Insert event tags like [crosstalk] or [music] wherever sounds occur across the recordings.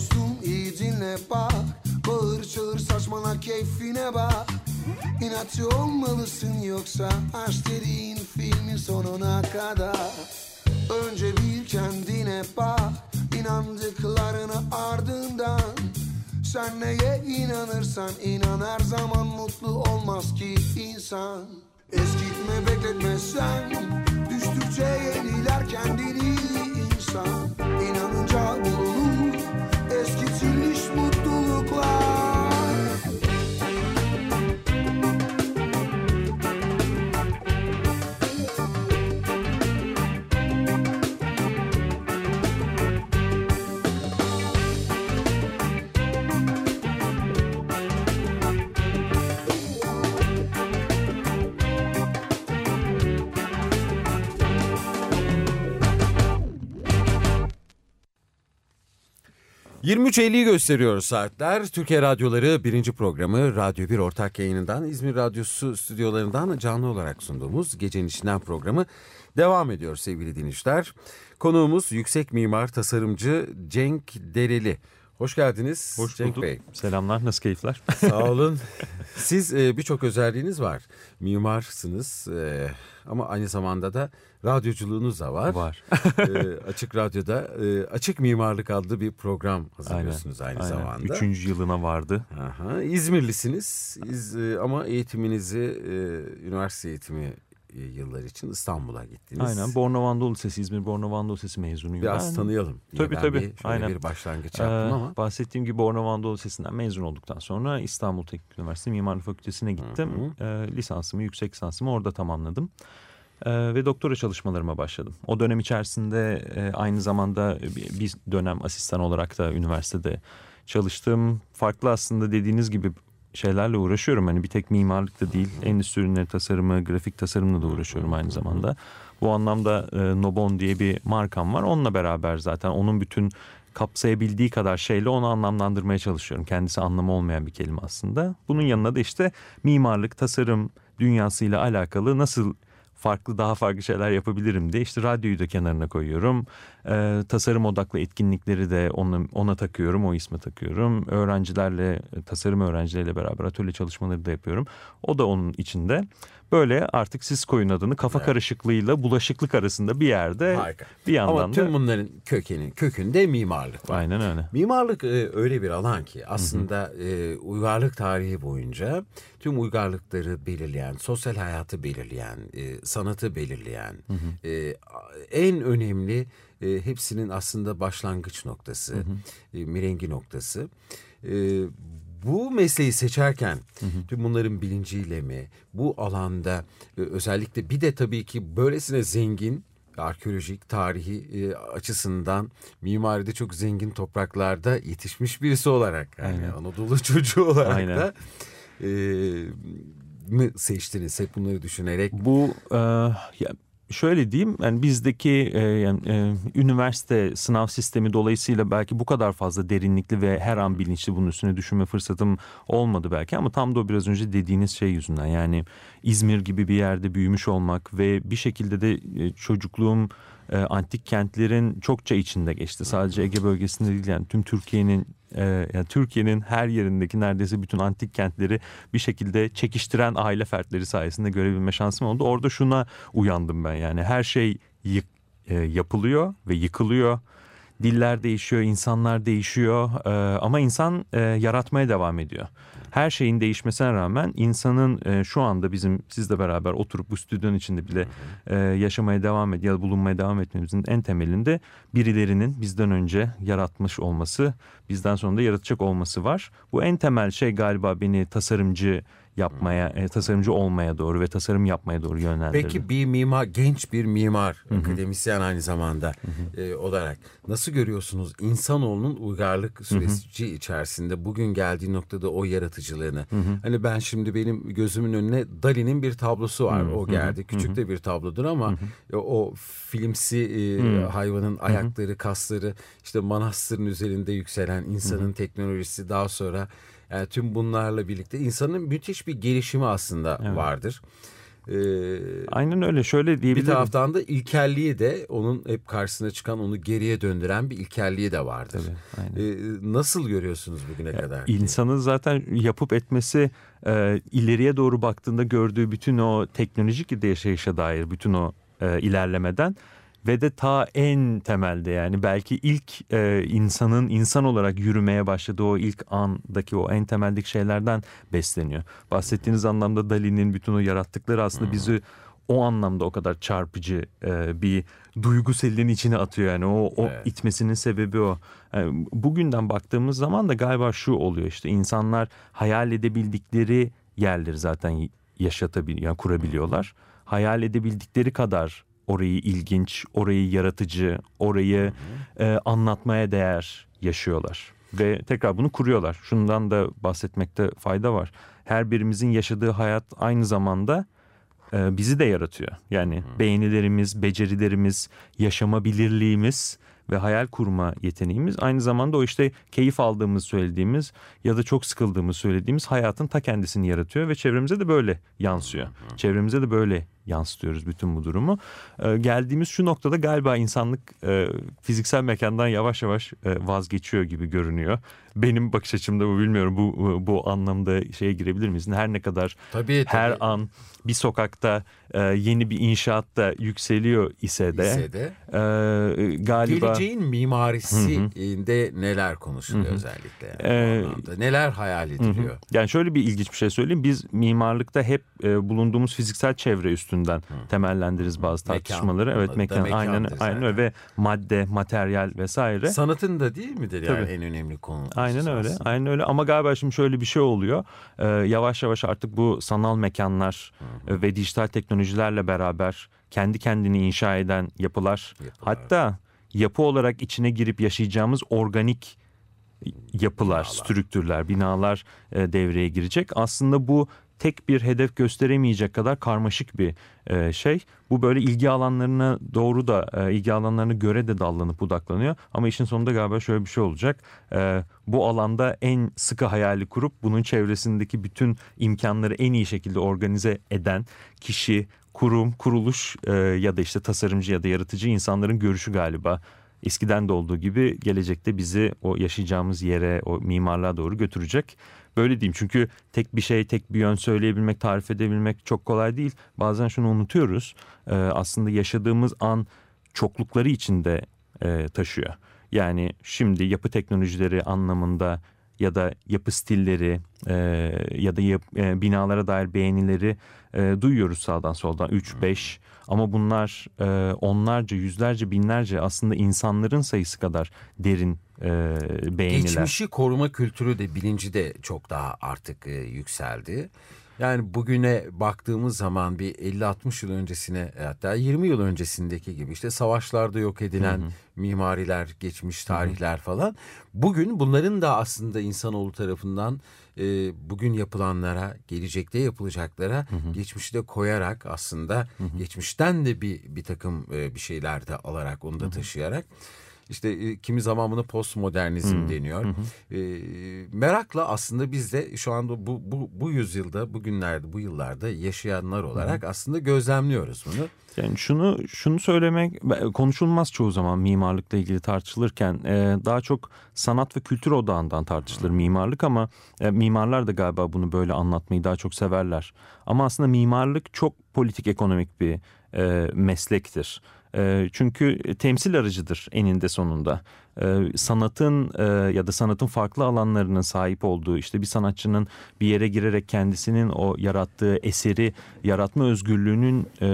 dostum iyi dinle bak. Bağır çağır saçmala keyfine bak. İnatçı olmalısın yoksa aşk dediğin filmin sonuna kadar. Önce bir kendine bak inandıklarını ardından. Sen neye inanırsan inan her zaman mutlu olmaz ki insan. Eskitme bekletme sen Düştükçe yeniler kendini insan. İnanınca bulunur ...23.50'yi gösteriyor saatler. Türkiye Radyoları birinci programı Radyo 1 ortak yayınından... ...İzmir Radyosu stüdyolarından canlı olarak sunduğumuz... ...Gecenin içinden programı devam ediyor sevgili dinleyiciler. Konuğumuz yüksek mimar tasarımcı Cenk Dereli. Hoş geldiniz Hoş Cenk bulduk. Bey. Selamlar, nasıl keyifler? Sağ [laughs] olun. Siz e, birçok özelliğiniz var. Mimarsınız e, ama aynı zamanda da radyoculuğunuz da var. Var. E, açık Radyo'da e, Açık Mimarlık adlı bir program hazırlıyorsunuz aynı Aynen. zamanda. Üçüncü yılına vardı. Aha, İzmirlisiniz İz, e, ama eğitiminizi e, üniversite eğitimi yıllar için İstanbul'a gittiniz. Aynen. Bornova Anadolu Lisesi, İzmir Bornova Anadolu Lisesi mezunuyum. Biraz ben. tanıyalım. diye Tabii, ben tabii. Bir, Aynen. bir başlangıç Ee, yaptım ama. bahsettiğim gibi Bornova Anadolu Lisesi'nden mezun olduktan sonra İstanbul Teknik Üniversitesi Mimarlık Fakültesi'ne gittim. Ee, lisansımı, yüksek lisansımı orada tamamladım. Ee, ve doktora çalışmalarıma başladım. O dönem içerisinde e, aynı zamanda bir dönem asistan olarak da üniversitede çalıştım. Farklı aslında dediğiniz gibi şeylerle uğraşıyorum. Hani bir tek mimarlık da değil, endüstri ürünleri tasarımı, grafik tasarımla da uğraşıyorum aynı zamanda. Bu anlamda e, Nobon diye bir markam var. Onunla beraber zaten onun bütün kapsayabildiği kadar şeyle onu anlamlandırmaya çalışıyorum. Kendisi anlamı olmayan bir kelime aslında. Bunun yanına da işte mimarlık, tasarım dünyasıyla alakalı nasıl farklı daha farklı şeyler yapabilirim diye işte radyoyu da kenarına koyuyorum. Ee, tasarım odaklı etkinlikleri de ona, ona takıyorum, o isme takıyorum. Öğrencilerle, tasarım öğrencileriyle beraber atölye çalışmaları da yapıyorum. O da onun içinde. Böyle artık siz koyun adını kafa Evet. karışıklığıyla bulaşıklık arasında bir yerde Harika. bir yandan Ama tüm da... bunların kökeni, kökünde mimarlık var. Aynen öyle. Mimarlık e, öyle bir alan ki aslında e, uygarlık tarihi boyunca tüm uygarlıkları belirleyen, sosyal hayatı belirleyen, e, sanatı belirleyen e, en önemli e, hepsinin aslında başlangıç noktası, e, mirengi noktası. E, bu mesleği seçerken tüm bunların bilinciyle mi bu alanda e, özellikle bir de tabii ki böylesine zengin arkeolojik, tarihi e, açısından mimaride çok zengin topraklarda yetişmiş birisi olarak yani Aynen. Anadolu [laughs] çocuğu olarak Aynen. da e, mı seçtiniz hep bunları düşünerek? Bu e, ya şöyle diyeyim yani bizdeki e, yani, e, üniversite sınav sistemi dolayısıyla belki bu kadar fazla derinlikli ve her an bilinçli bunun üstüne düşünme fırsatım olmadı belki ama tam da o biraz önce dediğiniz şey yüzünden yani İzmir gibi bir yerde büyümüş olmak ve bir şekilde de e, çocukluğum e, antik kentlerin çokça içinde geçti. Sadece Ege bölgesinde değil yani tüm Türkiye'nin e, yani Türkiye'nin her yerindeki neredeyse bütün antik kentleri bir şekilde çekiştiren aile fertleri sayesinde görebilme şansım oldu. Orada şuna uyandım ben yani her şey yık, e, yapılıyor ve yıkılıyor. Diller değişiyor, insanlar değişiyor e, ama insan e, yaratmaya devam ediyor. Her şeyin değişmesine rağmen insanın e, şu anda bizim sizle beraber oturup bu stüdyonun içinde bile e, yaşamaya devam et ya bulunmaya devam etmemizin en temelinde birilerinin bizden önce yaratmış olması, bizden sonra da yaratacak olması var. Bu en temel şey galiba beni tasarımcı yapmaya, e, tasarımcı olmaya doğru ve tasarım yapmaya doğru yönlendirdi. Peki bir mimar, genç bir mimar, akademisyen aynı zamanda e, olarak nasıl görüyorsunuz insanoğlunun uygarlık süreci içerisinde bugün geldiği noktada o yaratıcılığını? Hani ben şimdi benim gözümün önüne Dali'nin bir tablosu var. O geldi. Küçük de bir tablodur ama e, o filmsi e, hayvanın ayakları, kasları, işte manastırın üzerinde yükselen insanın teknolojisi daha sonra yani tüm bunlarla birlikte insanın müthiş bir gelişimi aslında vardır. Ee, Aynen öyle şöyle bir diyebilirim. taraftan da ilkelliği de onun hep karşısına çıkan onu geriye döndüren bir ilkelliği de vardır. Tabii, aynen. Ee, nasıl görüyorsunuz bugüne kadar? İnsanın zaten yapıp etmesi e, ileriye doğru baktığında gördüğü bütün o teknolojik yaşayışa dair bütün o e, ilerlemeden ve de ta en temelde yani belki ilk e, insanın insan olarak yürümeye başladığı o ilk andaki o en temeldeki şeylerden besleniyor. Bahsettiğiniz anlamda Dali'nin bütün o yarattıkları aslında bizi o anlamda o kadar çarpıcı e, bir duygu selinin içine atıyor yani o, o Evet. itmesinin sebebi o. Yani bugünden baktığımız zaman da galiba şu oluyor işte insanlar hayal edebildikleri yerleri zaten yaşatabiliyor, yani kurabiliyorlar. Hayal edebildikleri kadar orayı ilginç, orayı yaratıcı, orayı e, anlatmaya değer yaşıyorlar. Ve tekrar bunu kuruyorlar. Şundan da bahsetmekte fayda var. Her birimizin yaşadığı hayat aynı zamanda e, bizi de yaratıyor. Yani beğenilerimiz, becerilerimiz, yaşamabilirliğimiz ve hayal kurma yeteneğimiz aynı zamanda o işte keyif aldığımız söylediğimiz ya da çok sıkıldığımız söylediğimiz hayatın ta kendisini yaratıyor ve çevremize de böyle yansıyor. Çevremize de böyle yansıtıyoruz bütün bu durumu. Ee, geldiğimiz şu noktada galiba insanlık e, fiziksel mekandan yavaş yavaş e, vazgeçiyor gibi görünüyor. Benim bakış açımda bu bilmiyorum bu bu anlamda şeye girebilir miyiz? Her ne kadar Tabii, her tabii. an bir sokakta e, yeni bir inşaatta yükseliyor ise de, ise de e, galiba geleceğin mimarisinde neler konuşuluyor özellikle yani Ee, anlamda? Neler hayal ediliyor? Yani şöyle bir ilginç bir şey söyleyeyim. Biz mimarlıkta hep e, bulunduğumuz fiziksel çevre üstünden temellendiririz bazı Mekan. tartışmaları. Evet Adı da mekan aynen aynen öyle ve madde, materyal vesaire. Sanatın da değil midir yani Tabii. en önemli konu? Aynen öyle. aslında? Aynen öyle. Ama galiba şimdi şöyle bir şey oluyor. Ee, yavaş yavaş artık bu sanal mekanlar e, ve dijital teknolojilerle beraber kendi kendini inşa eden yapılar, Yapılar. hatta yapı olarak içine girip yaşayacağımız organik yapılar, Binalar. strüktürler, binalar e, devreye girecek. Aslında bu tek bir hedef gösteremeyecek kadar karmaşık bir e, şey. Bu böyle ilgi alanlarına doğru da e, ilgi alanlarına göre de dallanıp budaklanıyor. Ama işin sonunda galiba şöyle bir şey olacak. E, bu alanda en sıkı hayali kurup bunun çevresindeki bütün imkanları en iyi şekilde organize eden kişi, kurum, kuruluş e, ya da işte tasarımcı ya da yaratıcı insanların görüşü galiba eskiden de olduğu gibi gelecekte bizi o yaşayacağımız yere, o mimarlığa doğru götürecek. Böyle diyeyim çünkü tek bir şey, tek bir yön söyleyebilmek, tarif edebilmek çok kolay değil. Bazen şunu unutuyoruz. Ee, aslında yaşadığımız an çoklukları içinde e, taşıyor. Yani şimdi yapı teknolojileri anlamında ya da yapı stilleri e, ya da yap- e, binalara dair beğenileri e, duyuyoruz sağdan soldan 3-5 ama bunlar e, onlarca yüzlerce binlerce aslında insanların sayısı kadar derin e, beğeniler. Geçmişi koruma kültürü de bilinci de çok daha artık e, yükseldi. Yani bugüne baktığımız zaman bir 50-60 yıl öncesine hatta 20 yıl öncesindeki gibi işte savaşlarda yok edilen mimariler, geçmiş tarihler falan. Bugün bunların da aslında insanoğlu tarafından e, bugün yapılanlara, gelecekte yapılacaklara geçmişi de koyarak aslında geçmişten de bir bir takım e, bir şeyler de alarak onu da taşıyarak işte e, kimi zaman buna postmodernizm deniyor. E, merakla aslında biz de şu anda bu, bu, bu yüzyılda, bugünlerde, bu yıllarda yaşayanlar olarak aslında gözlemliyoruz bunu. Yani şunu şunu söylemek konuşulmaz çoğu zaman mimarlıkla ilgili tartışılırken e, daha çok sanat ve kültür odağından tartışılır mimarlık ama e, mimarlar da galiba bunu böyle anlatmayı daha çok severler. Ama aslında mimarlık çok politik ekonomik bir e, meslektir. E, çünkü temsil aracıdır eninde sonunda. E, sanatın e, ya da sanatın farklı alanlarının sahip olduğu işte bir sanatçının bir yere girerek kendisinin o yarattığı eseri yaratma özgürlüğünün e,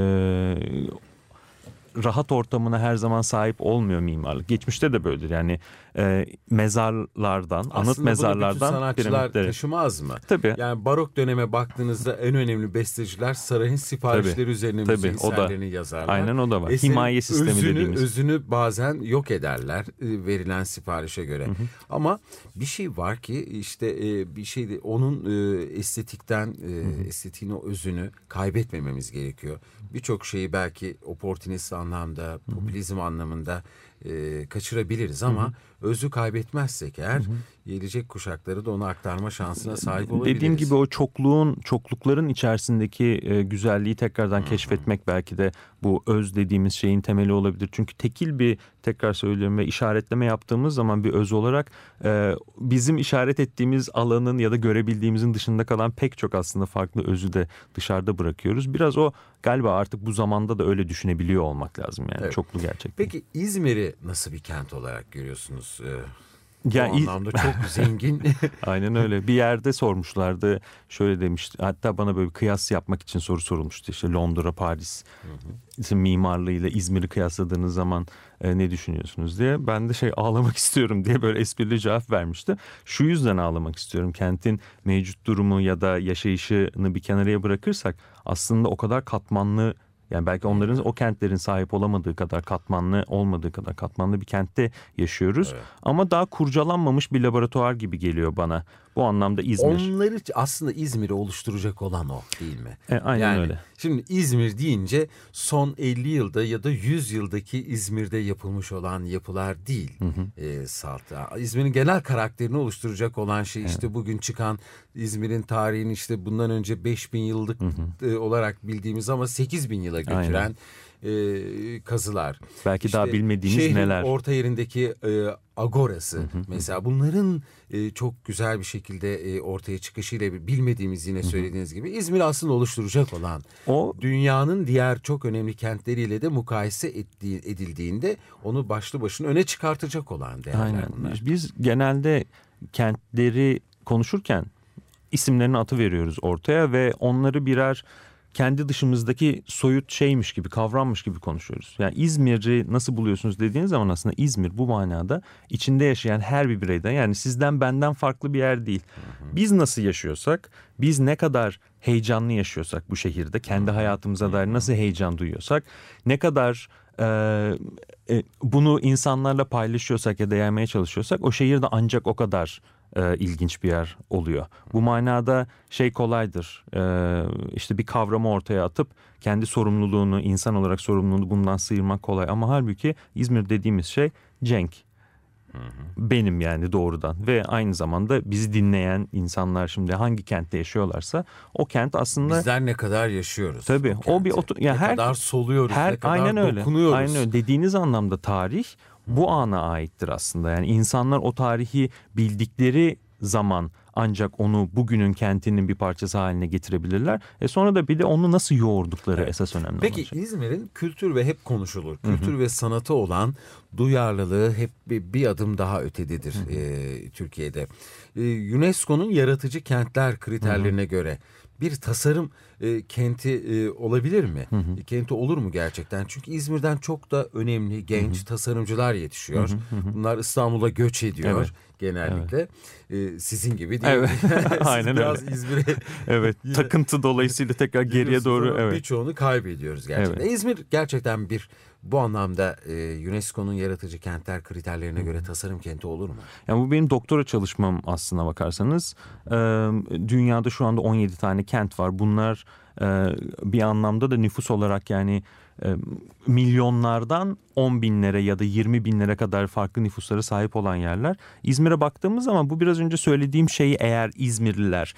rahat ortamına her zaman sahip olmuyor mimarlık. Geçmişte de böyledir. Yani e, mezarlardan, anıt Aslında bütün mezarlardan sanatçılar piramitlere. taşımaz mı? Tabii. Yani barok döneme baktığınızda en önemli besteciler sarayın siparişleri Tabii, üzerine tabii, o da- yazarlar. Aynen o da var. Eserin Himaye sistemi özünü, dediğimiz. Özünü bazen yok ederler e, verilen siparişe göre. Ama bir şey var ki işte e, bir şey de onun e, estetikten e, estetiğin o özünü kaybetmememiz gerekiyor. Birçok şeyi belki oportunist anlamda, popülizm anlamında e, kaçırabiliriz ama özü kaybetmezsek eğer gelecek kuşakları da onu aktarma şansına sahip olabiliriz. Dediğim gibi o çokluğun, çoklukların içerisindeki e, güzelliği tekrardan keşfetmek belki de bu öz dediğimiz şeyin temeli olabilir. Çünkü tekil bir tekrar söylüyorum ve işaretleme yaptığımız zaman bir öz olarak e, bizim işaret ettiğimiz alanın ya da görebildiğimizin dışında kalan pek çok aslında farklı özü de dışarıda bırakıyoruz. Biraz o galiba artık bu zamanda da öyle düşünebiliyor olmak lazım yani Evet. çoklu gerçekten. Peki İzmir'i nasıl bir kent olarak görüyorsunuz? Ee, Ya İz- anlamda çok [laughs] zengin. Aynen öyle. Bir yerde sormuşlardı. Şöyle demişti. Hatta bana böyle bir kıyas yapmak için soru sorulmuştu. İşte Londra, Paris işte mimarlığıyla İzmir'i kıyasladığınız zaman e, ne düşünüyorsunuz diye. Ben de şey ağlamak [laughs] istiyorum diye böyle esprili cevap vermişti. Şu yüzden ağlamak istiyorum. Kentin mevcut durumu ya da yaşayışını bir kenarıya bırakırsak aslında o kadar katmanlı yani belki onların o kentlerin sahip olamadığı kadar katmanlı olmadığı kadar katmanlı bir kentte yaşıyoruz. Ama daha kurcalanmamış bir laboratuvar gibi geliyor bana. Bu anlamda İzmir. Onları aslında İzmir'i oluşturacak olan o değil mi? E, aynen yani, öyle. Şimdi İzmir deyince son 50 yılda ya da 100 yıldaki İzmir'de yapılmış olan yapılar değil. E, salt. İzmir'in genel karakterini oluşturacak olan şey işte bugün çıkan İzmir'in tarihini işte bundan önce 5000 yıllık e, olarak bildiğimiz ama 8000 yıla götüren e, kazılar. Belki daha bilmediğimiz şehrin neler. orta yerindeki e, agorası mesela bunların e, çok güzel bir şekilde e, ortaya çıkışıyla bilmediğimiz yine söylediğiniz gibi İzmir aslında oluşturacak olan O dünyanın diğer çok önemli kentleriyle de mukayese ettiği, edildiğinde onu başlı başına öne çıkartacak olan değerler aynen. bunlar. Biz genelde kentleri konuşurken isimlerini atı veriyoruz ortaya ve onları birer kendi dışımızdaki soyut şeymiş gibi kavrammış gibi konuşuyoruz. Yani İzmir'i nasıl buluyorsunuz dediğiniz zaman aslında İzmir bu manada içinde yaşayan her bir bireyden yani sizden benden farklı bir yer değil. Biz nasıl yaşıyorsak biz ne kadar heyecanlı yaşıyorsak bu şehirde kendi hayatımıza dair nasıl heyecan duyuyorsak ne kadar e, bunu insanlarla paylaşıyorsak ya da yaymaya çalışıyorsak o şehirde ancak o kadar e, ilginç bir yer oluyor. Bu manada şey kolaydır. E, işte bir kavramı ortaya atıp kendi sorumluluğunu, insan olarak sorumluluğunu bundan sıyırmak kolay. Ama halbuki İzmir dediğimiz şey Cenk. Benim yani doğrudan ve aynı zamanda bizi dinleyen insanlar şimdi hangi kentte yaşıyorlarsa o kent aslında Bizler ne kadar yaşıyoruz. Tabii, bu o bir otu- ya ne her- kadar soluyoruz, her ne kadar aynen öyle. dokunuyoruz. Aynen öyle. Dediğiniz anlamda tarih bu ana aittir aslında. Yani insanlar o tarihi bildikleri zaman ancak onu bugünün kentinin bir parçası haline getirebilirler. E sonra da bir de onu nasıl yoğurdukları esas önemli Peki şey. İzmir'in kültür ve hep konuşulur. Kültür ve sanatı olan duyarlılığı hep bir, bir adım daha ötededir e, Türkiye'de. E, UNESCO'nun yaratıcı kentler kriterlerine göre bir tasarım e, kenti e, olabilir mi? E, kenti olur mu gerçekten? Çünkü İzmir'den çok da önemli genç tasarımcılar yetişiyor. Bunlar İstanbul'a göç ediyor Evet. genellikle. E, sizin gibi değil. Evet. [laughs] Siz Aynen biraz öyle. İzmir'e [laughs] Evet, [laughs] takıntı dolayısıyla tekrar geriye doğru evet. Birçoğunu kaybediyoruz gerçekten. Evet. İzmir gerçekten bir bu anlamda e, UNESCO'nun yaratıcı kentler kriterlerine göre tasarım kenti olur mu? Yani bu benim doktora çalışmam aslına bakarsanız. Ee, dünyada şu anda 17 tane kent var. Bunlar e, bir anlamda da nüfus olarak yani e, milyonlardan 10 binlere ya da 20 binlere kadar farklı nüfuslara sahip olan yerler. İzmir'e baktığımız zaman bu biraz önce söylediğim şeyi eğer İzmirliler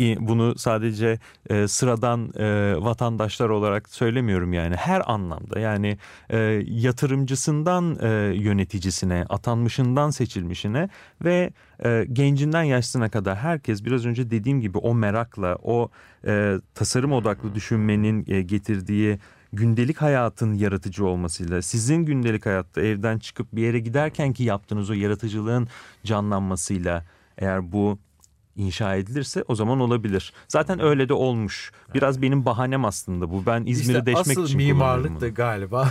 e, bunu sadece e, sıradan e, vatandaşlar olarak söylemiyorum yani her anlamda yani e, yatırımcısından e, yöneticisine atanmışından seçilmişine ve e, gencinden yaşlısına kadar herkes biraz önce dediğim gibi o merakla o e, tasarım odaklı düşünmenin e, getirdiği gündelik hayatın yaratıcı olmasıyla sizin gündelik hayatta evden çıkıp bir yere giderken ki yaptığınız o yaratıcılığın canlanmasıyla eğer bu inşa edilirse o zaman olabilir. Zaten öyle de olmuş. Biraz benim bahanem aslında bu. Ben İzmir'i İşte deşmek asıl için mimarlık da galiba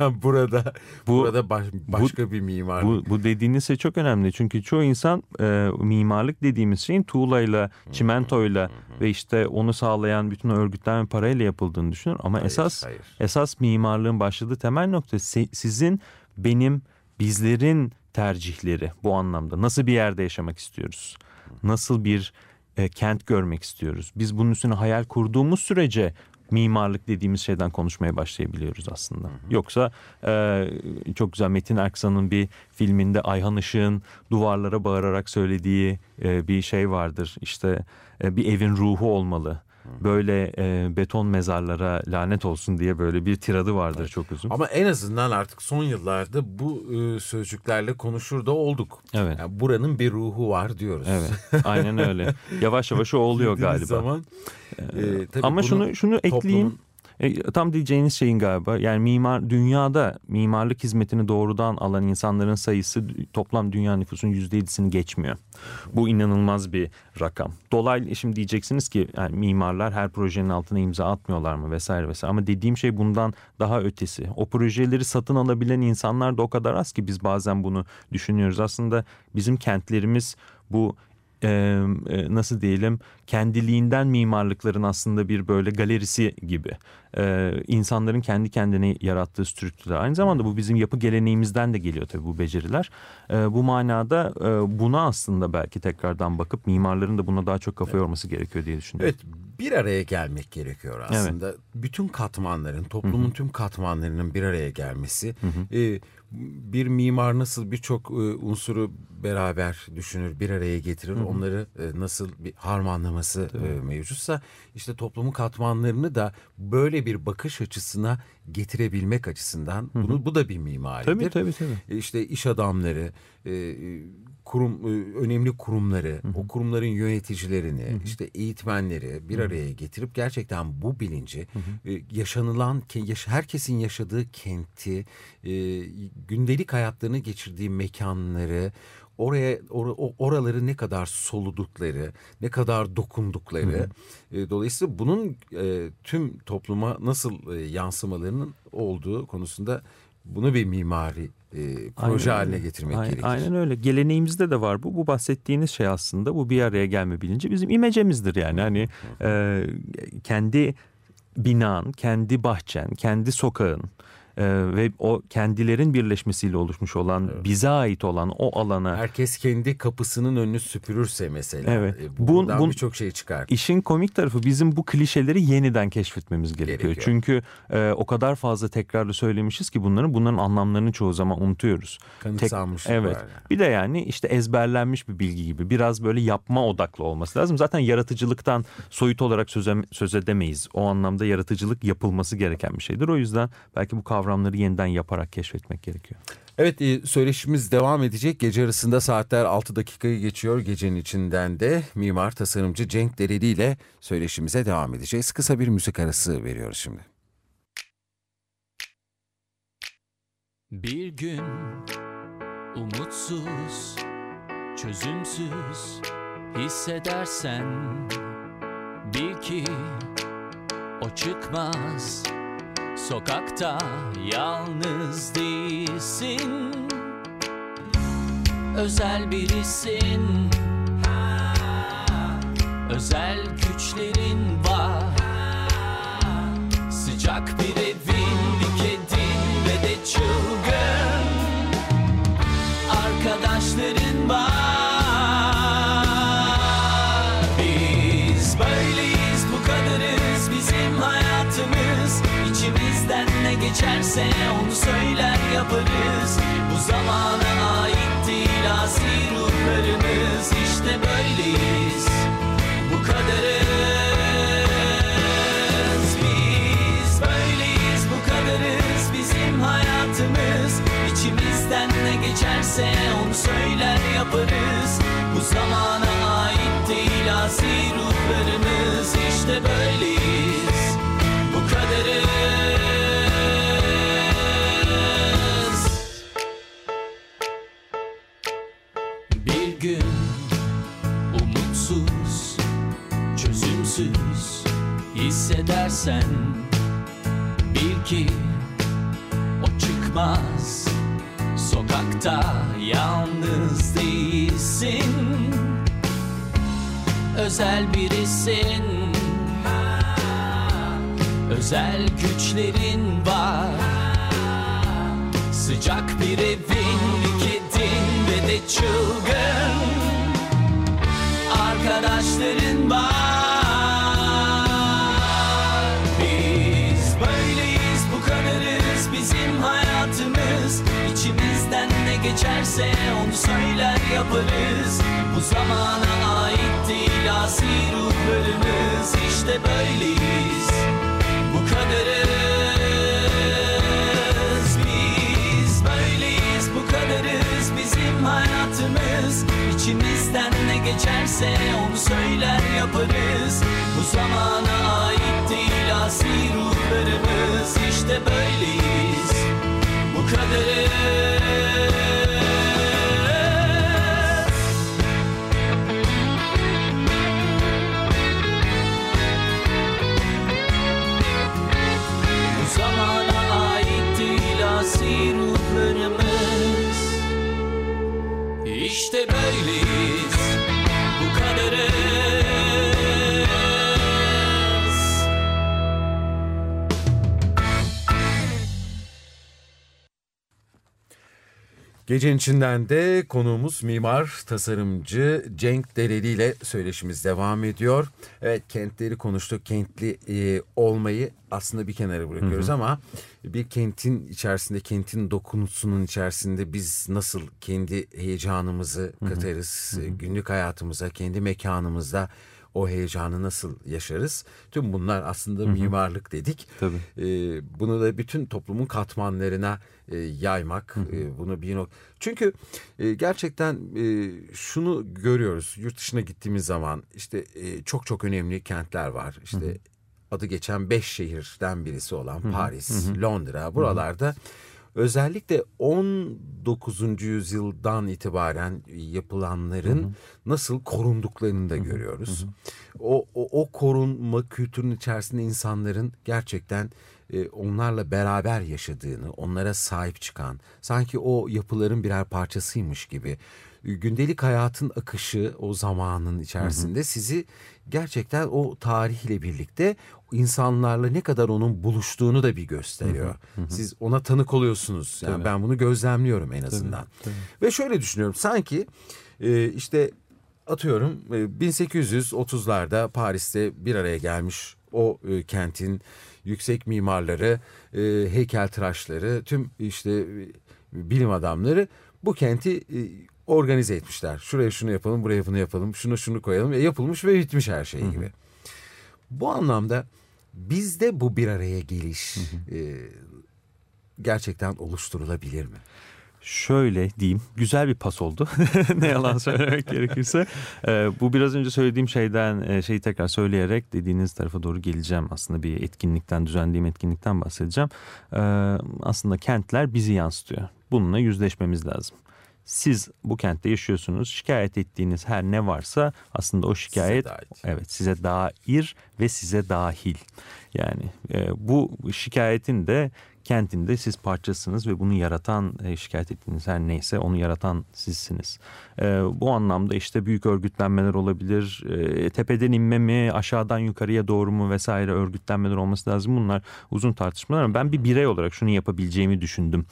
[laughs] burada Bu- burada baş- başka bir mimarlık. Bu, bu dediğiniz şey çok önemli. Çünkü çoğu insan e, mimarlık dediğimiz şeyin tuğlayla, çimentoyla ve işte onu sağlayan bütün o örgütlenme parayla yapıldığını düşünür. Ama Hayır, esas hayır. esas mimarlığın başladığı temel nokta sizin, benim, bizlerin tercihleri bu anlamda. Nasıl bir yerde yaşamak istiyoruz? Nasıl bir e, kent görmek istiyoruz? Biz bunun üstüne hayal kurduğumuz sürece mimarlık dediğimiz şeyden konuşmaya başlayabiliyoruz aslında. Hı hı. Yoksa e, çok güzel Metin Erksan'ın bir filminde Ayhan Işık'ın duvarlara bağırarak söylediği e, bir şey vardır. İşte e, bir evin ruhu olmalı böyle e, beton mezarlara lanet olsun diye böyle bir tiradı vardır evet. çok uzun. Ama en azından artık son yıllarda bu e, sözcüklerle konuşur da olduk. Evet. Yani buranın bir ruhu var diyoruz. Evet. [laughs] Aynen öyle. yavaş yavaş o oluyor galiba. Zaman, e, Ama şunu şunu ekleyeyim. E, tam diyeceğiniz şeyin galiba yani mimar dünyada mimarlık hizmetini doğrudan alan insanların sayısı toplam dünya nüfusunun %7'sini geçmiyor. Bu inanılmaz bir rakam. Dolaylı şimdi diyeceksiniz ki yani mimarlar her projenin altına imza atmıyorlar mı vesaire vesaire ama dediğim şey bundan daha ötesi. O projeleri satın alabilen insanlar da o kadar az ki biz bazen bunu düşünüyoruz. Aslında bizim kentlerimiz bu e, nasıl diyelim kendiliğinden mimarlıkların aslında bir böyle galerisi gibi e, insanların kendi kendine yarattığı strüktürler. Aynı zamanda bu bizim yapı geleneğimizden de geliyor tabii bu beceriler. E, bu manada e, buna aslında belki tekrardan bakıp mimarların da buna daha çok kafa yorması gerekiyor diye düşünüyorum. Evet bir araya gelmek gerekiyor aslında. Evet. Bütün katmanların toplumun tüm katmanlarının bir araya gelmesi. E, bir mimar nasıl birçok unsuru beraber düşünür, bir araya getirir, onları nasıl bir harmanlaması mevcutsa işte toplumun katmanlarını da böyle bir bakış açısına getirebilmek açısından bunu bu da bir mimaridir. Tabii tabii tabii. E, işte iş adamları, e, kurum e, önemli kurumları, hı hı. o kurumların yöneticilerini, hı hı. işte eğitmenleri bir araya getirip gerçekten bu bilinci hı hı. E, yaşanılan herkesin yaşadığı kenti, e, gündelik hayatlarını geçirdiği mekanları, oraya or, oraları ne kadar soludukları, ne kadar dokundukları, hı hı. dolayısıyla bunun tüm topluma nasıl yansımalarının olduğu konusunda bunu bir mimari e, proje aynen haline getirmek aynen, gerekir. Aynen öyle. Geleneğimizde de var bu. Bu bahsettiğiniz şey aslında bu bir araya gelme bilinci bizim imecemizdir yani. Hani e, kendi binan, kendi bahçen, kendi sokağın, e, ve o kendilerin birleşmesiyle oluşmuş olan evet. bize ait olan o alana herkes kendi kapısının önünü süpürürse mesela evet. e, buradan bun, birçok şey çıkar. İşin komik tarafı bizim bu klişeleri yeniden keşfetmemiz gerekiyor. gerekiyor. Çünkü e, o kadar fazla tekrarlı söylemişiz ki bunların bunların anlamlarını çoğu zaman unutuyoruz. Kanıksanmış. Tek, evet. Yani. Bir de yani işte ezberlenmiş bir bilgi gibi biraz böyle yapma odaklı olması lazım. Zaten yaratıcılıktan soyut olarak söze, söz edemeyiz. O anlamda yaratıcılık yapılması gereken bir şeydir. O yüzden belki bu kavram kavramları yeniden yaparak keşfetmek gerekiyor. Evet e, söyleşimiz devam edecek. Gece arasında saatler 6 dakikayı geçiyor. Gecenin içinden de mimar tasarımcı Cenk Dereli ile söyleşimize devam edeceğiz. Kısa bir müzik arası veriyoruz şimdi. Bir gün umutsuz, çözümsüz hissedersen bil ki o çıkmaz Sokakta yalnız değilsin. Özel birisin. Özel güçlerin var. Sıcak bir geçerse onu söyler yaparız. Bu zamana ait değil asi ruhlarımız. İşte böyleyiz. Bu kadarız. Biz böyleyiz. Bu kadarız. Bizim hayatımız. İçimizden ne geçerse onu söyler yaparız. Bu zamana ait değil asi ruhlarımız. İşte böyleyiz hissedersen Bil ki o çıkmaz. Sokakta yalnız değilsin. Özel birisin. Özel güçlerin var. Sıcak bir evin, bir kedin ve de çılgın. Arkadaşların var geçerse onu söyler yaparız. Bu zamana ait değil asi ruhlarımız. İşte böyleyiz. Bu kadarız Biz. Böyleyiz bu kadarız bizim hayatımız. İçimizden ne geçerse onu söyler yaparız. Bu zamana ait değil asi ruhlarımız. İşte böyleyiz. Bu kadarız Gecenin içinden de konuğumuz mimar, tasarımcı Cenk Dereli ile söyleşimiz devam ediyor. Evet kentleri konuştuk. Kentli e, olmayı aslında bir kenara bırakıyoruz ama bir kentin içerisinde, kentin dokunusunun içerisinde biz nasıl kendi heyecanımızı katarız, e, günlük hayatımıza, kendi mekanımızda o heyecanı nasıl yaşarız? Tüm bunlar aslında mimarlık dedik. Tabii. E, bunu da bütün toplumun katmanlarına e, yaymak, e, bunu bir nok- Çünkü e, gerçekten e, şunu görüyoruz. Yurt dışına gittiğimiz zaman işte e, çok çok önemli kentler var. İşte adı geçen beş şehirden birisi olan Paris, Londra buralarda özellikle 19. yüzyıldan itibaren yapılanların nasıl korunduklarını da görüyoruz. O, o, o korunma kültürünün içerisinde insanların gerçekten e, onlarla beraber yaşadığını, onlara sahip çıkan, sanki o yapıların birer parçasıymış gibi e, gündelik hayatın akışı o zamanın içerisinde sizi gerçekten o tarihle birlikte insanlarla ne kadar onun buluştuğunu da bir gösteriyor. Siz ona tanık oluyorsunuz. Yani ben bunu gözlemliyorum en azından. Ve şöyle düşünüyorum sanki e, işte atıyorum e, 1830'larda Paris'te bir araya gelmiş o e, kentin yüksek mimarları, e, heykeltıraşları, tüm işte e, bilim adamları bu kenti e, organize etmişler. Şuraya şunu yapalım, buraya bunu yapalım, şunu şunu koyalım. E, yapılmış ve bitmiş her şey gibi. Bu anlamda bizde bu bir araya geliş e, gerçekten oluşturulabilir mi? Şöyle diyeyim güzel bir pas oldu [laughs] ne yalan söylemek [laughs] gerekirse Ee, bu biraz önce söylediğim şeyden e, şeyi tekrar söyleyerek dediğiniz tarafa doğru geleceğim aslında bir etkinlikten düzenlediğim etkinlikten bahsedeceğim Ee, aslında kentler bizi yansıtıyor bununla yüzleşmemiz lazım siz bu kentte yaşıyorsunuz şikayet ettiğiniz her ne varsa aslında o şikayet dair. evet size dair ve size dahil yani e, bu şikayetin de kentinde siz parçasınız ve bunu yaratan e, şikayet ettiğiniz her neyse onu yaratan sizsiniz. E, bu anlamda işte büyük örgütlenmeler olabilir. E, tepeden inme mi aşağıdan yukarıya doğru mu vesaire örgütlenmeler olması lazım. Bunlar uzun tartışmalar ama ben bir birey olarak şunu yapabileceğimi düşündüm.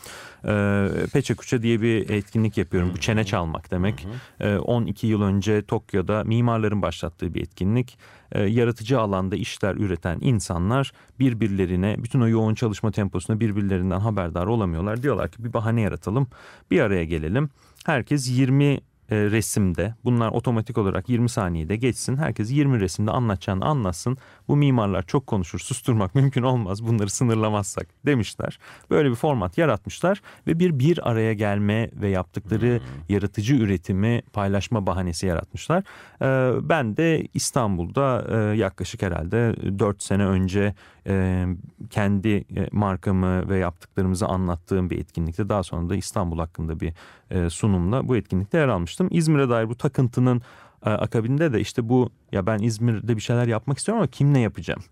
E, Peçe Kuça diye bir etkinlik yapıyorum. Bu çene çalmak demek. E, 12 yıl önce Tokyo'da mimarların başlattığı bir etkinlik. Yaratıcı alanda işler üreten insanlar birbirlerine bütün o yoğun çalışma temposunda birbirlerinden haberdar olamıyorlar. Diyorlar ki bir bahane yaratalım bir araya gelelim. Herkes 20 e, resimde bunlar otomatik olarak 20 saniyede geçsin. Herkes 20 resimde anlatacağını anlatsın. Bu mimarlar çok konuşur susturmak [laughs] mümkün olmaz bunları sınırlamazsak demişler. Böyle bir format yaratmışlar ve bir bir araya gelme ve yaptıkları yaratıcı üretimi paylaşma bahanesi yaratmışlar. Ee, ben de İstanbul'da e, yaklaşık herhalde 4 sene önce e, kendi e, markamı ve yaptıklarımızı anlattığım bir etkinlikte daha sonra da İstanbul hakkında bir e, sunumla bu etkinlikte yer almıştım. İzmir'e dair bu takıntının e, akabinde de işte bu ya ben İzmir'de bir şeyler yapmak istiyorum ama kimle yapacağım?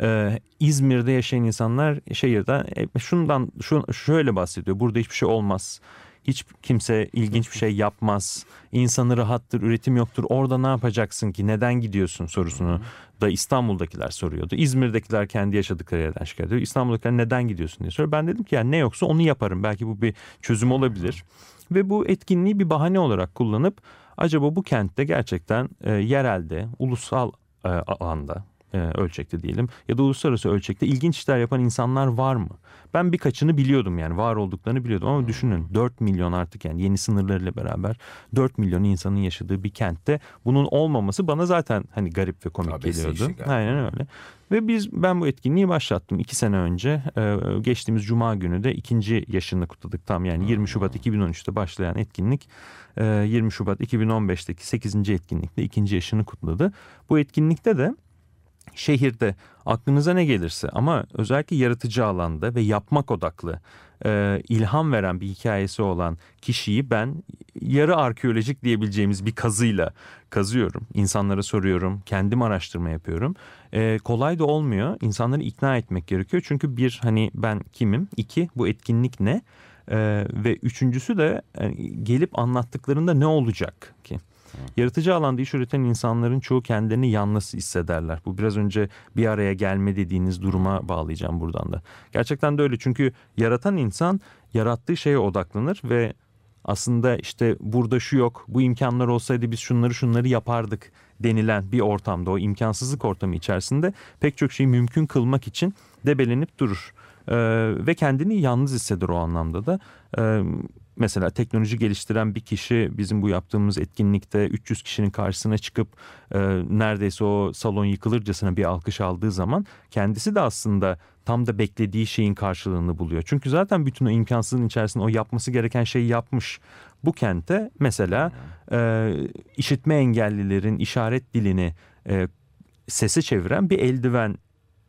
Ee, İzmir'de yaşayan insanlar şehirde e, şundan şu, şöyle bahsediyor. Burada hiçbir şey olmaz. Hiç kimse ilginç bir şey yapmaz. İnsanı rahattır, üretim yoktur. Orada ne yapacaksın ki? Neden gidiyorsun sorusunu da İstanbul'dakiler soruyordu. İzmir'dekiler kendi yaşadıkları yerden şikayet ediyor. İstanbul'dakiler neden gidiyorsun diye soruyor. Ben dedim ki yani ne yoksa onu yaparım. Belki bu bir çözüm olabilir. Ve bu etkinliği bir bahane olarak kullanıp acaba bu kentte gerçekten e, yerelde, ulusal e, alanda e, ölçekte diyelim ya da uluslararası ölçekte ilginç işler yapan insanlar var mı? Ben birkaçını biliyordum yani var olduklarını biliyordum ama düşünün 4 milyon artık yani yeni sınırlarıyla beraber 4 milyon insanın yaşadığı bir kentte bunun olmaması bana zaten hani garip ve komik Abesi geliyordu. Aynen öyle. Ve biz ben bu etkinliği başlattım iki sene önce. Ee, geçtiğimiz Cuma günü de ikinci yaşını kutladık tam yani 20 Şubat 2013'te başlayan etkinlik e, 20 Şubat 2015'teki 8. etkinlikte ikinci yaşını kutladı. Bu etkinlikte de şehirde aklınıza ne gelirse ama özellikle yaratıcı alanda ve yapmak odaklı e, ilham veren bir hikayesi olan kişiyi ben yarı arkeolojik diyebileceğimiz bir kazıyla kazıyorum. İnsanlara soruyorum, kendim araştırma yapıyorum. E, kolay da olmuyor. İnsanları ikna etmek gerekiyor. Çünkü bir hani ben kimim? İki bu etkinlik ne? E, ve üçüncüsü de e, gelip anlattıklarında ne olacak ki? Yaratıcı alanda iş üreten insanların çoğu kendilerini yalnız hissederler. Bu biraz önce bir araya gelme dediğiniz duruma bağlayacağım buradan da. Gerçekten de öyle çünkü yaratan insan yarattığı şeye odaklanır ve aslında işte burada şu yok, bu imkanlar olsaydı biz şunları şunları yapardık denilen bir ortamda, o imkansızlık ortamı içerisinde pek çok şeyi mümkün kılmak için debelenip durur. Ee, ve kendini yalnız hisseder o anlamda da. Ee, mesela teknoloji geliştiren bir kişi bizim bu yaptığımız etkinlikte 300 kişinin karşısına çıkıp e, neredeyse o salon yıkılırcasına bir alkış aldığı zaman kendisi de aslında tam da beklediği şeyin karşılığını buluyor. Çünkü zaten bütün o imkansızlığın içerisinde o yapması gereken şeyi yapmış. Bu kente mesela e, işitme engellilerin işaret dilini e, sese çeviren bir eldiven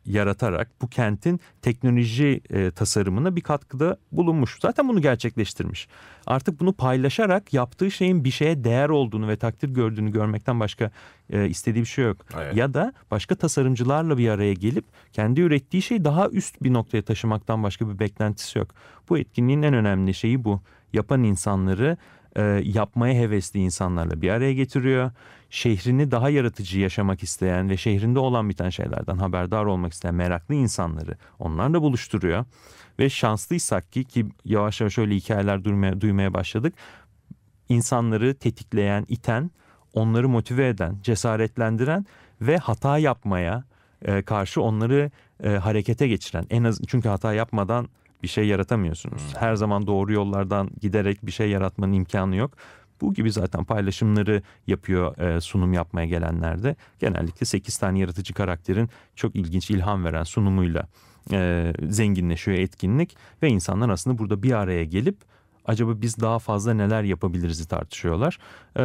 yaratarak bu kentin teknoloji e, tasarımına bir katkıda bulunmuş. Zaten bunu gerçekleştirmiş. Artık bunu paylaşarak yaptığı şeyin bir şeye değer olduğunu ve takdir gördüğünü görmekten başka e, istediği bir şey yok. Evet. Ya da başka tasarımcılarla bir araya gelip kendi ürettiği şeyi daha üst bir noktaya taşımaktan başka bir beklentisi yok. Bu etkinliğin en önemli şeyi bu. Yapan insanları e, yapmaya hevesli insanlarla bir araya getiriyor. Şehrini daha yaratıcı yaşamak isteyen ve şehrinde olan biten şeylerden haberdar olmak isteyen meraklı insanları onlarla buluşturuyor. Ve şanslıysak ki ki yavaş yavaş öyle hikayeler duymaya, duymaya başladık. İnsanları tetikleyen, iten, onları motive eden, cesaretlendiren ve hata yapmaya e, karşı onları e, harekete geçiren. En az çünkü hata yapmadan bir şey yaratamıyorsunuz. Her zaman doğru yollardan giderek bir şey yaratmanın imkanı yok. Bu gibi zaten paylaşımları yapıyor e, sunum yapmaya gelenlerde. Genellikle 8 tane yaratıcı karakterin çok ilginç ilham veren sunumuyla e, zenginleşiyor etkinlik. Ve insanlar aslında burada bir araya gelip acaba biz daha fazla neler yapabiliriz tartışıyorlar. E,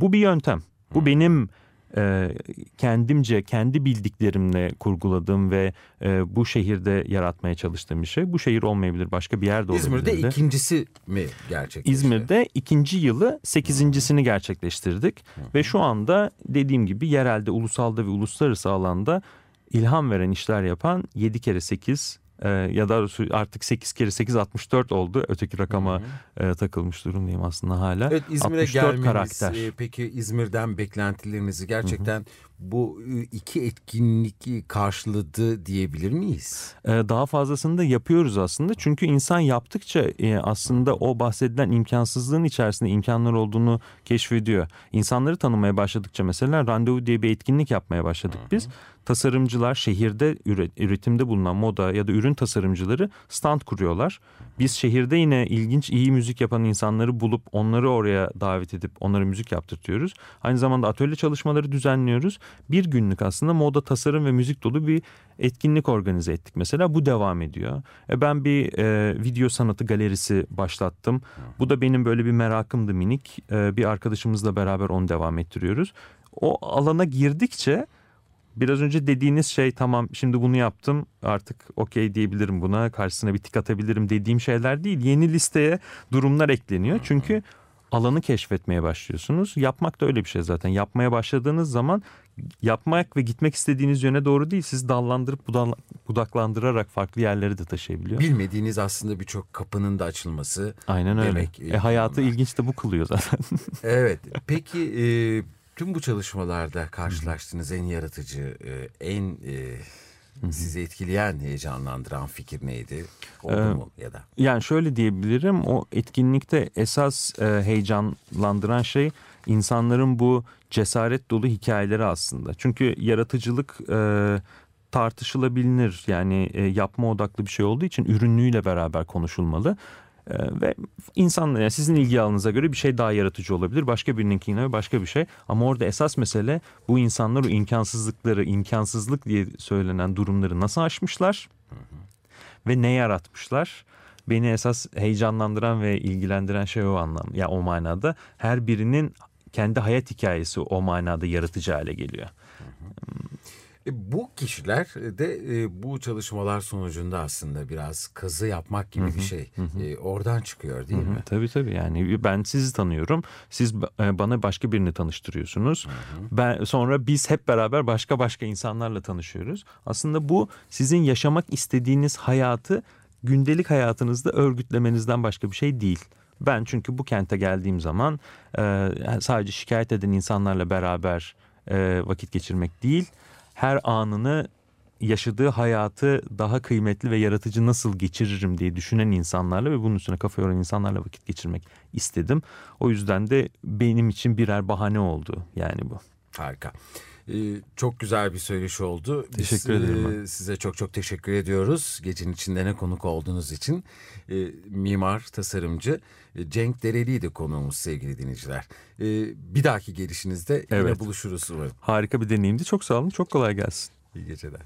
bu bir yöntem. Bu benim e, kendimce kendi bildiklerimle kurguladığım ve e, bu şehirde yaratmaya çalıştığım bir şey. Bu şehir olmayabilir başka bir yerde olabilir. İzmir'de ikincisi mi gerçekleşti? İzmir'de ikinci yılı sekizincisini gerçekleştirdik ve şu anda dediğim gibi yerelde, ulusalda ve uluslararası alanda ilham veren işler yapan 7 kere 8 e, ya da artık 8 kere 8 64 oldu. Öteki rakama e, takılmış durumdayım aslında hala. Evet İzmir'e 64 gelmeniz, karakter. e, peki İzmir'den beklentilerinizi gerçekten bu iki etkinlik karşıladı diyebilir miyiz? Ee, daha fazlasını da yapıyoruz aslında. Çünkü insan yaptıkça e, aslında o bahsedilen imkansızlığın içerisinde imkanlar olduğunu keşfediyor. İnsanları tanımaya başladıkça mesela randevu diye bir etkinlik yapmaya başladık biz. Tasarımcılar şehirde üret- üretimde bulunan moda ya da ürün tasarımcıları stand kuruyorlar. Biz şehirde yine ilginç iyi müzik yapan insanları bulup onları oraya davet edip onlara müzik yaptırtıyoruz. Aynı zamanda atölye çalışmaları düzenliyoruz. Bir günlük aslında moda tasarım ve müzik dolu bir etkinlik organize ettik mesela. Bu devam ediyor. E ben bir e, video sanatı galerisi başlattım. Bu da benim böyle bir merakımdı minik. E, bir arkadaşımızla beraber onu devam ettiriyoruz. O alana girdikçe biraz önce dediğiniz şey tamam şimdi bunu yaptım artık okey diyebilirim buna karşısına bir tik atabilirim dediğim şeyler değil. Yeni listeye durumlar ekleniyor. Çünkü alanı keşfetmeye başlıyorsunuz. Yapmak da öyle bir şey zaten. Yapmaya başladığınız zaman yapmak ve gitmek istediğiniz yöne doğru değil. Siz dallandırıp budaklandırarak farklı yerlere de taşıyabiliyor. Bilmediğiniz aslında birçok kapının da açılması. Aynen öyle. Demek, e, hayatı bunlar. ilginç de bu kılıyor zaten. [laughs] Evet. Peki e, tüm bu çalışmalarda karşılaştığınız en yaratıcı, e, en e, sizi etkileyen, heyecanlandıran fikir neydi? Oldu Ee, mu ya da? Yani şöyle diyebilirim o etkinlikte esas e, heyecanlandıran şey insanların bu cesaret dolu hikayeleri aslında. Çünkü yaratıcılık e, tartışılabilir yani e, yapma odaklı bir şey olduğu için ürünlüğüyle beraber konuşulmalı. E, ve insanlar yani sizin ilgi alanınıza göre bir şey daha yaratıcı olabilir. Başka birininkine başka bir şey. Ama orada esas mesele bu insanlar o imkansızlıkları, imkansızlık diye söylenen durumları nasıl aşmışlar ve ne yaratmışlar. Beni esas heyecanlandıran ve ilgilendiren şey o anlam. Ya yani o manada her birinin kendi hayat hikayesi o manada yaratıcı hale geliyor. E, bu kişiler de e, bu çalışmalar sonucunda aslında biraz kazı yapmak gibi bir şey. E, oradan çıkıyor değil mi? Tabii tabii yani ben sizi tanıyorum. Siz e, bana başka birini tanıştırıyorsunuz. Ben sonra biz hep beraber başka başka insanlarla tanışıyoruz. Aslında bu sizin yaşamak istediğiniz hayatı gündelik hayatınızda örgütlemenizden başka bir şey değil. Ben çünkü bu kente geldiğim zaman e, sadece şikayet eden insanlarla beraber e, vakit geçirmek değil, her anını yaşadığı hayatı daha kıymetli ve yaratıcı nasıl geçiririm diye düşünen insanlarla ve bunun üstüne kafa yoran insanlarla vakit geçirmek istedim. O yüzden de benim için birer bahane oldu yani bu. Harika. Ee, çok güzel bir söyleşi oldu. Biz, Teşekkür ederim e, ben. size çok çok teşekkür ediyoruz. Gecenin içinde ne konuk olduğunuz için. E, mimar, tasarımcı e, Cenk Dereli'ydi konuğumuz sevgili dinleyiciler. E, bir dahaki gelişinizde yine Evet. buluşuruz umarım. Harika bir deneyimdi. Çok sağ olun. Çok kolay gelsin. İyi geceler.